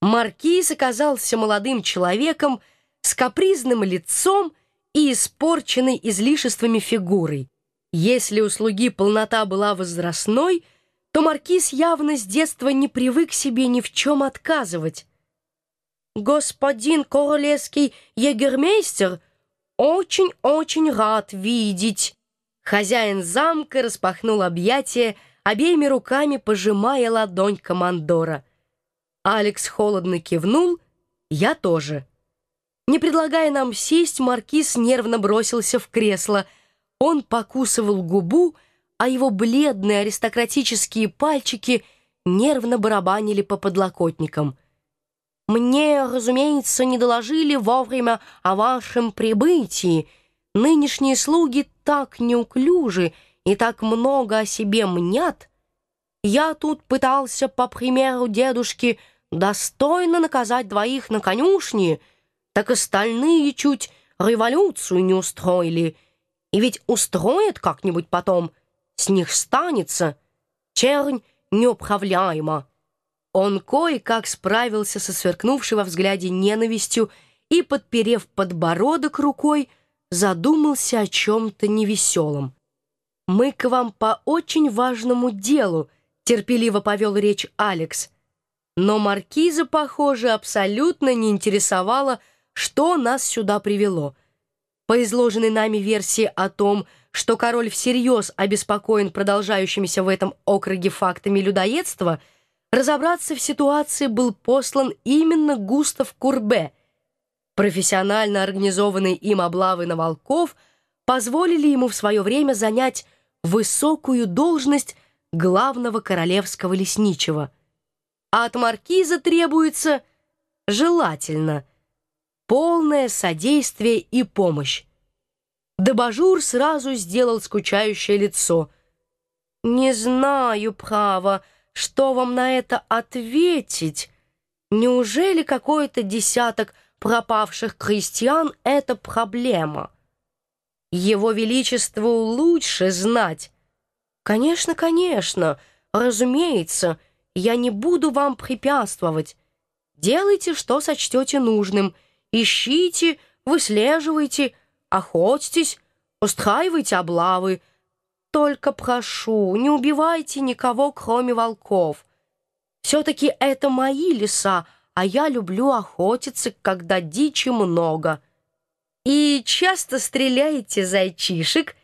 Маркиз оказался молодым человеком с капризным лицом и испорченной излишествами фигурой. Если у слуги полнота была возрастной, то маркиз явно с детства не привык себе ни в чем отказывать. «Господин королевский егермейстер очень-очень рад видеть!» Хозяин замка распахнул объятия, обеими руками пожимая ладонь командора. Алекс холодно кивнул, я тоже. Не предлагая нам сесть, маркиз нервно бросился в кресло. Он покусывал губу, а его бледные аристократические пальчики нервно барабанили по подлокотникам. «Мне, разумеется, не доложили вовремя о вашем прибытии. Нынешние слуги так неуклюжи и так много о себе мнят. Я тут пытался, по примеру дедушки, достойно наказать двоих на конюшне, так остальные чуть революцию не устроили. И ведь устроят как-нибудь потом, с них станется. Чернь неуправляема. Он кое-как справился со сверкнувшей во взгляде ненавистью и, подперев подбородок рукой, задумался о чем-то невеселом. «Мы к вам по очень важному делу», — терпеливо повел речь Алекс. Но маркиза, похоже, абсолютно не интересовала, что нас сюда привело. По изложенной нами версии о том, что король всерьез обеспокоен продолжающимися в этом округе фактами людоедства, разобраться в ситуации был послан именно Густав Курбе. Профессионально организованные им облавы на волков позволили ему в свое время занять высокую должность главного королевского лесничего. А от маркиза требуется, желательно, полное содействие и помощь. Дебажур сразу сделал скучающее лицо. «Не знаю, право, что вам на это ответить. Неужели какой-то десяток пропавших крестьян — это проблема?» Его Величеству лучше знать. Конечно, конечно, разумеется, я не буду вам препятствовать. Делайте, что сочтете нужным. Ищите, выслеживайте, охотитесь, устраивайте облавы. Только прошу, не убивайте никого, кроме волков. Все-таки это мои леса, а я люблю охотиться, когда дичи много» и часто стреляете зайчишек?»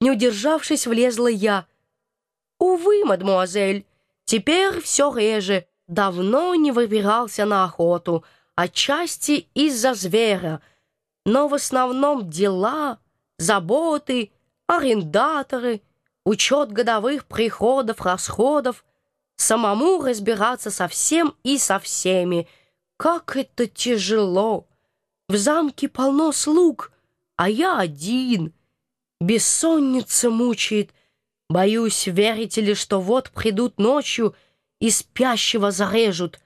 Не удержавшись, влезла я. «Увы, мадмуазель, теперь все реже. Давно не выбирался на охоту, отчасти из-за зверя. Но в основном дела, заботы, арендаторы, учет годовых приходов, расходов. Самому разбираться со всем и со всеми. Как это тяжело!» В замке полно слуг, а я один. Бессонница мучает. Боюсь, верите ли, что вот придут ночью и спящего зарежут,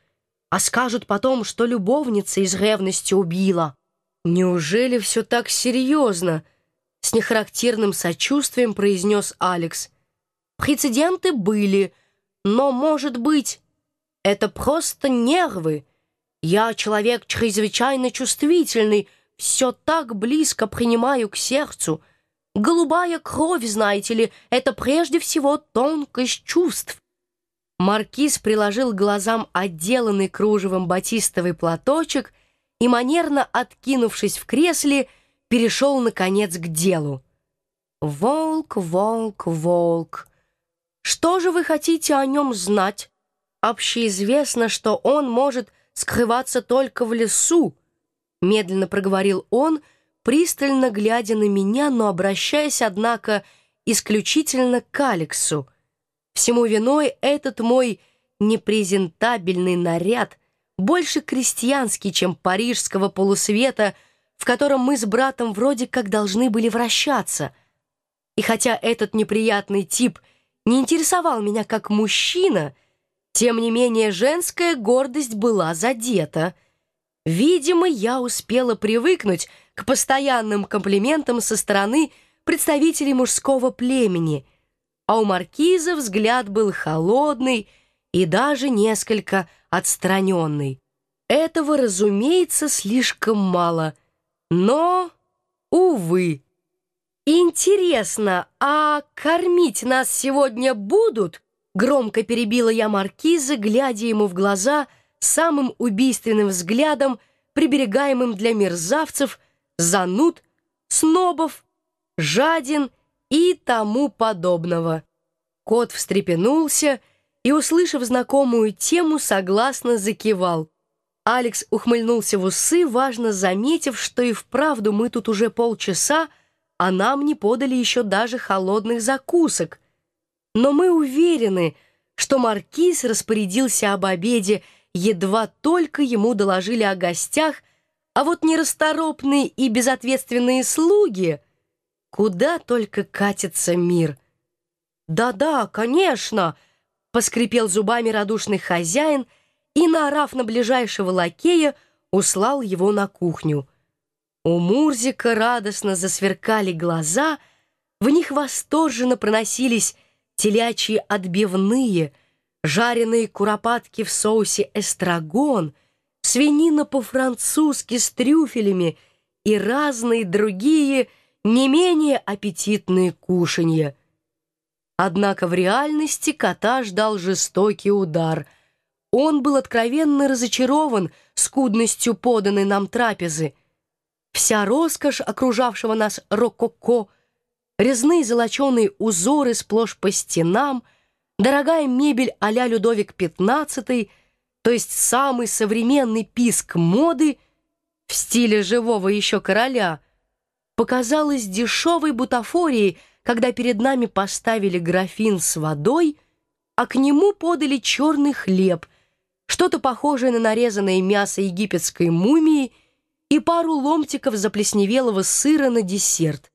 а скажут потом, что любовница из ревности убила. Неужели все так серьезно? С нехарактерным сочувствием произнес Алекс. Прецеденты были, но, может быть, это просто нервы. Я человек чрезвычайно чувствительный, все так близко принимаю к сердцу. Голубая кровь, знаете ли, это прежде всего тонкость чувств. Маркиз приложил глазам отделанный кружевом батистовый платочек и, манерно откинувшись в кресле, перешел, наконец, к делу. «Волк, волк, волк. Что же вы хотите о нем знать? Общеизвестно, что он может скрываться только в лесу», — медленно проговорил он, пристально глядя на меня, но обращаясь, однако, исключительно к Алексу. Всему виной этот мой непрезентабельный наряд, больше крестьянский, чем парижского полусвета, в котором мы с братом вроде как должны были вращаться. И хотя этот неприятный тип не интересовал меня как мужчина — тем не менее, женская гордость была задета. Видимо, я успела привыкнуть к постоянным комплиментам со стороны представителей мужского племени, а у маркиза взгляд был холодный и даже несколько отстраненный. Этого, разумеется, слишком мало. Но, увы. «Интересно, а кормить нас сегодня будут?» Громко перебила я маркиза, глядя ему в глаза самым убийственным взглядом, приберегаемым для мерзавцев, зануд, снобов, жадин и тому подобного. Кот встрепенулся и, услышав знакомую тему, согласно закивал. Алекс ухмыльнулся в усы, важно заметив, что и вправду мы тут уже полчаса, а нам не подали еще даже холодных закусок. Но мы уверены, что маркиз распорядился об обеде, едва только ему доложили о гостях, а вот нерасторопные и безответственные слуги, куда только катится мир. «Да-да, конечно!» — поскрипел зубами радушный хозяин и, наорав на ближайшего лакея, услал его на кухню — у Мурзика радостно засверкали глаза, в них восторженно проносились телячьи отбивные, жареные куропатки в соусе эстрагон, свинина по-французски с трюфелями и разные другие не менее аппетитные кушанья. Однако в реальности кота ждал жестокий удар. Он был откровенно разочарован скудностью поданной нам трапезы — Вся роскошь окружавшего нас рококо, резные золоченые узоры сплошь по стенам, дорогая мебель а-ля Людовик XV, то есть самый современный писк моды в стиле живого еще короля, показалась дешевой бутафорией, когда перед нами поставили графин с водой, а к нему подали черный хлеб, что-то похожее на нарезанное мясо египетской мумии — и пару ломтиков заплесневелого сыра на десерт.